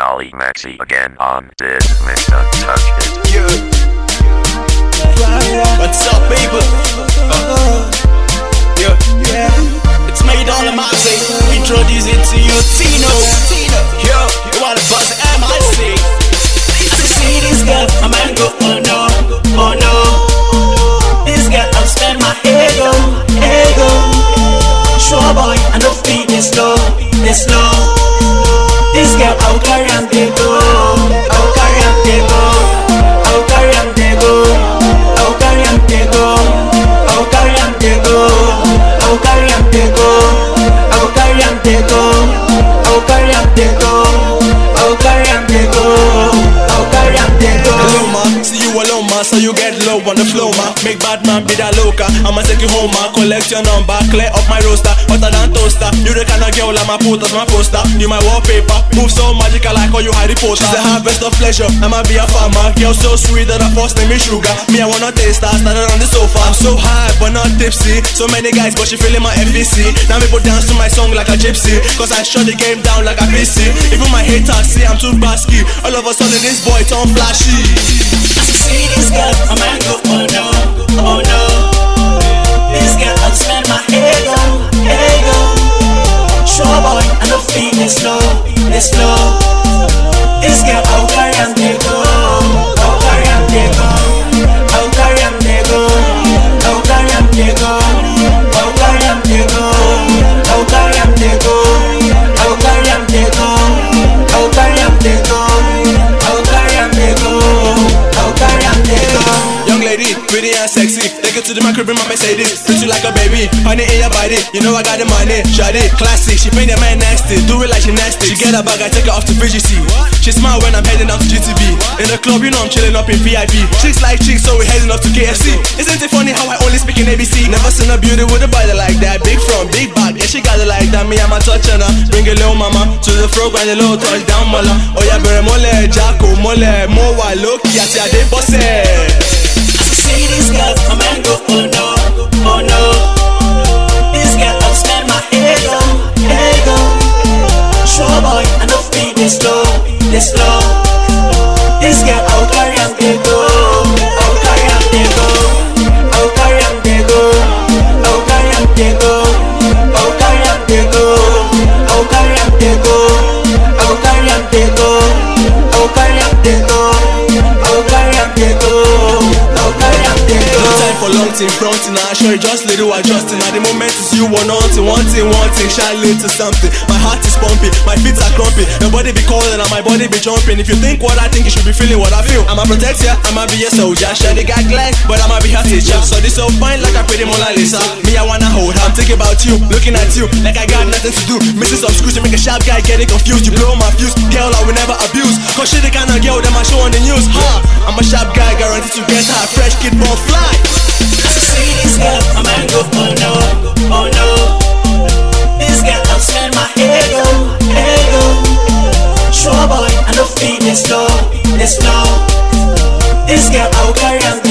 Dolly Maxi again on this Mr. Touch It. Yeah. What's up, people? On the flow ma. Make bad man be that loca. I'ma take you home ma, collect your number, clear up my roster, hotter than toaster. You the kind of girl I'ma put as my poster. You my wallpaper, move so magical like how you Harry Potter. She's the harvest of pleasure. I'ma be a farmer, girl so sweet that I first name is sugar. Me I wanna taste her, started on the sofa. I'm so high but not tipsy. So many guys but she feeling my FBC. Now put dance to my song like a gypsy, cause I shut the game down like a PC. Even my haters say I'm too basky. All of a sudden this boy turn flashy. I see this girl, my man go, oh no, oh no. This girl, I'll my ego, ego. Sure boy, I feel this this. It to the micro, bring my Mercedes. Treat you like a baby, honey in your body. You know I got the money, shot it, classy. She paint your man nasty, do it like she nasty. She get her bag, I take her off to VGC. She smile when I'm heading out to GTV. In the club, you know I'm chilling up in VIP. Chicks like chicks, so we heading up to KFC. Isn't it funny how I only speak in ABC? Never seen a beauty with a body like that. Big front, big back, yeah she got it like that. Me, I'm a touch on her. Bring a little mama to the frog and a little touch down, mala. Oh yeah, better mole, Jacko, mole, mo wa loki, ati ade bosse. See this girl, my man go, oh no, oh no. This girl, I'll spend my ego, ego. Sure boy, know feel this low, this low. This girl, fronting, I sure just little adjusting. At the moment it's you want nothing, one thing, one thing, shall to something. My heart is pumping, my feet are crumping, your body be calling and my body be jumping. If you think what I think, you should be feeling what I feel. I'ma protect ya, I'ma soldier. Share the gag line, but I'ma be her teacher. So this so fine like a pretty Mona Lisa. Me, I wanna hold. I'm thinking about you, looking at you like I got nothing to do. Missing some screws to make a sharp guy getting confused. You blow my fuse, girl, I will never abuse. Cause she the kind of girl that I show on the news. Ha! I'm a sharp guy, guaranteed to get her. Fresh kid, born fly. iska aukaran